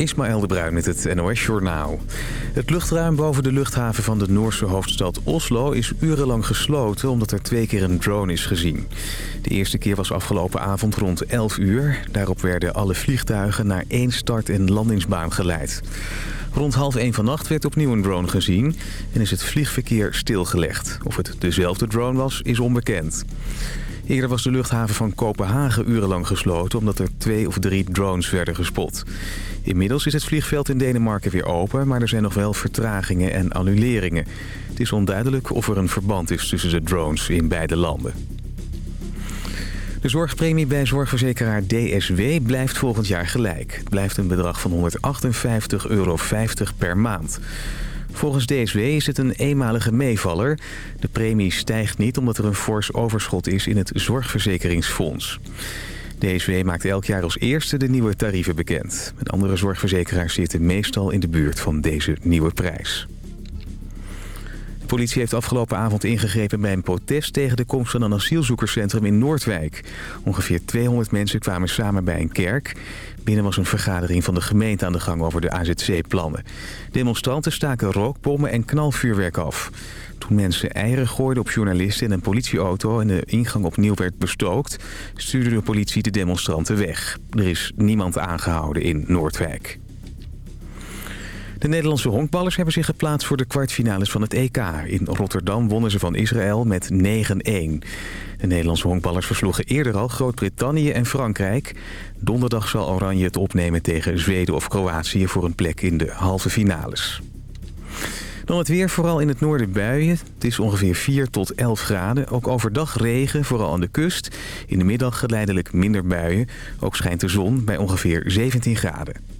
Ismaël de Bruin met het NOS Journaal. Het luchtruim boven de luchthaven van de Noorse hoofdstad Oslo is urenlang gesloten omdat er twee keer een drone is gezien. De eerste keer was afgelopen avond rond 11 uur. Daarop werden alle vliegtuigen naar één start- en landingsbaan geleid. Rond half één vannacht werd opnieuw een drone gezien en is het vliegverkeer stilgelegd. Of het dezelfde drone was, is onbekend. Eerder was de luchthaven van Kopenhagen urenlang gesloten... omdat er twee of drie drones werden gespot. Inmiddels is het vliegveld in Denemarken weer open... maar er zijn nog wel vertragingen en annuleringen. Het is onduidelijk of er een verband is tussen de drones in beide landen. De zorgpremie bij zorgverzekeraar DSW blijft volgend jaar gelijk. Het blijft een bedrag van 158,50 euro per maand. Volgens DSW is het een eenmalige meevaller. De premie stijgt niet omdat er een fors overschot is in het zorgverzekeringsfonds. DSW maakt elk jaar als eerste de nieuwe tarieven bekend. Met andere zorgverzekeraars zitten meestal in de buurt van deze nieuwe prijs. Politie heeft afgelopen avond ingegrepen bij een protest tegen de komst van een asielzoekerscentrum in Noordwijk. Ongeveer 200 mensen kwamen samen bij een kerk. Binnen was een vergadering van de gemeente aan de gang over de AZC-plannen. Demonstranten staken rookbommen en knalvuurwerk af. Toen mensen eieren gooiden op journalisten en een politieauto... en de ingang opnieuw werd bestookt... stuurde de politie de demonstranten weg. Er is niemand aangehouden in Noordwijk. De Nederlandse honkballers hebben zich geplaatst voor de kwartfinales van het EK. In Rotterdam wonnen ze van Israël met 9-1. De Nederlandse honkballers versloegen eerder al Groot-Brittannië en Frankrijk. Donderdag zal Oranje het opnemen tegen Zweden of Kroatië... voor een plek in de halve finales. Dan het weer, vooral in het noorden buien. Het is ongeveer 4 tot 11 graden. Ook overdag regen, vooral aan de kust. In de middag geleidelijk minder buien. Ook schijnt de zon bij ongeveer 17 graden.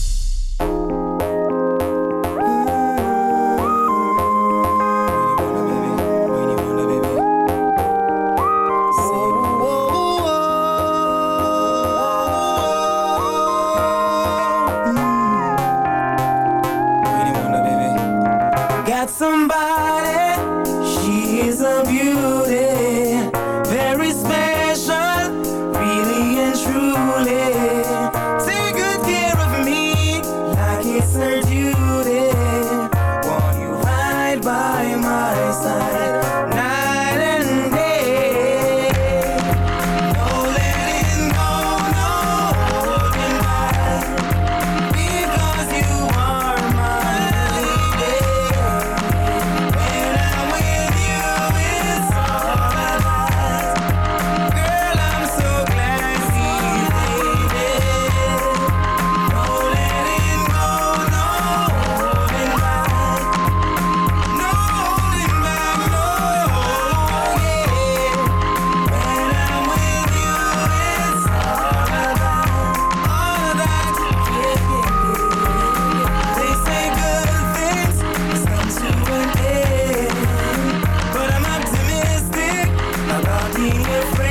being your.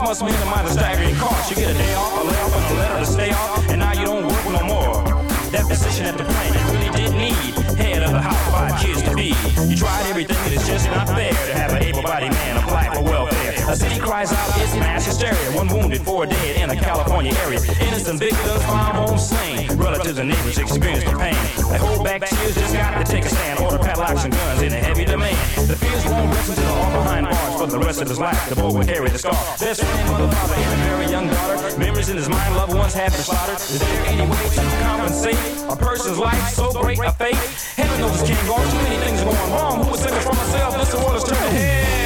Boss must minimize the staggering cost. You get a day off, a layoff, a letter to stay off, and now you don't work no more. That position at the plant you really did need. Head of the house, five kids to be. You tried everything, and it's just not fair to have an able-bodied man apply for welfare. A city cries out, it's mass hysteria. One wounded, four dead in a California area. Innocent victims found home slain. Relatives and neighbors experience the pain. They hold back tears, just got to take a stand. Order padlocks and guns in a heavy demand. The fears won't rest until all behind bars for the rest of his life. The boy will carry the scar. Best friend, mother, father, and a very young daughter. Memories in his mind, loved ones have been slaughtered. Is there any way to compensate a person's life so great a fate? Heaven knows this can't go. Too many things are going wrong. Who was thinking from myself? This world is turning hell.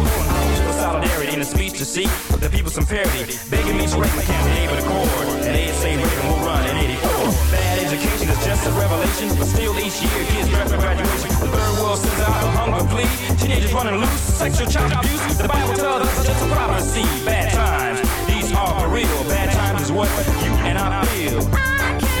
solidarity in a speech to seek the people some parity. Begging me to write my campaign with a chord. And they say Reagan will run in 84. Bad education is just a revelation, but still each year kids draft for graduation. The third world sends out a hunger plea. Teenagers running loose, sexual child abuse. The Bible tells us it's just a prophecy. Bad times, these are for real. Bad times is what you and I feel.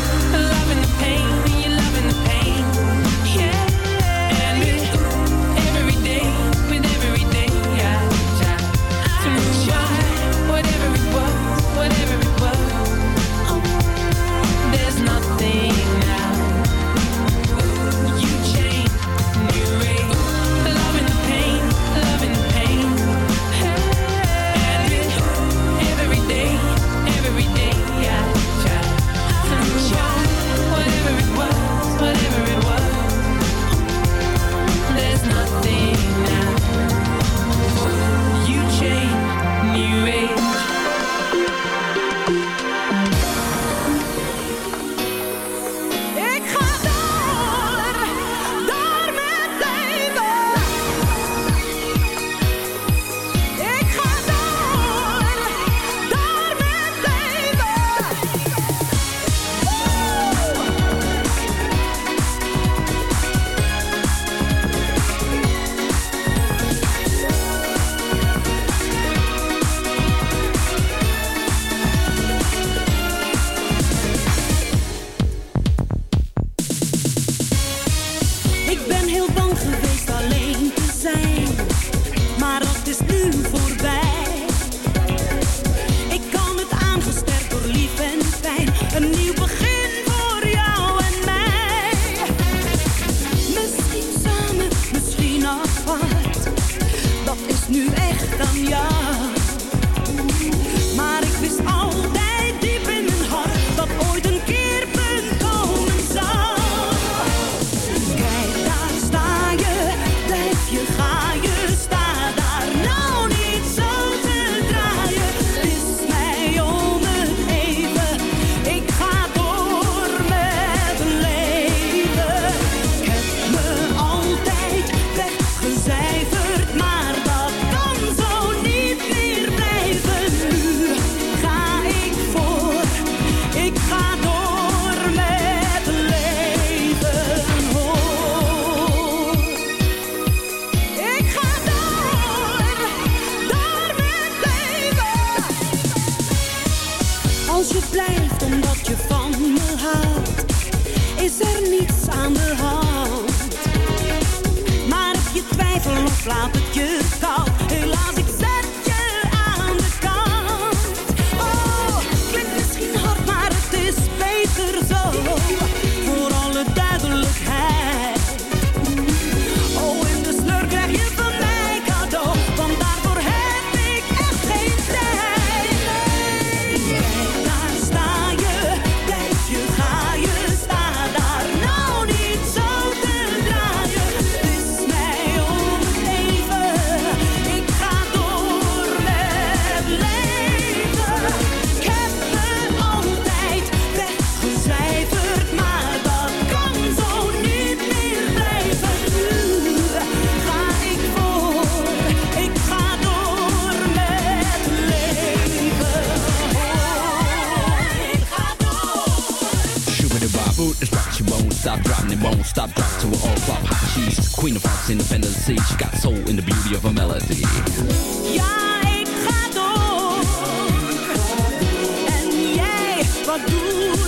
stop, dropping, and it won't stop, dropping to an all pop Hot cheese, queen of hearts, independent sea. She got soul in the beauty of her melody. Ja, ik ga door. En jij, wat doe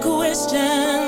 question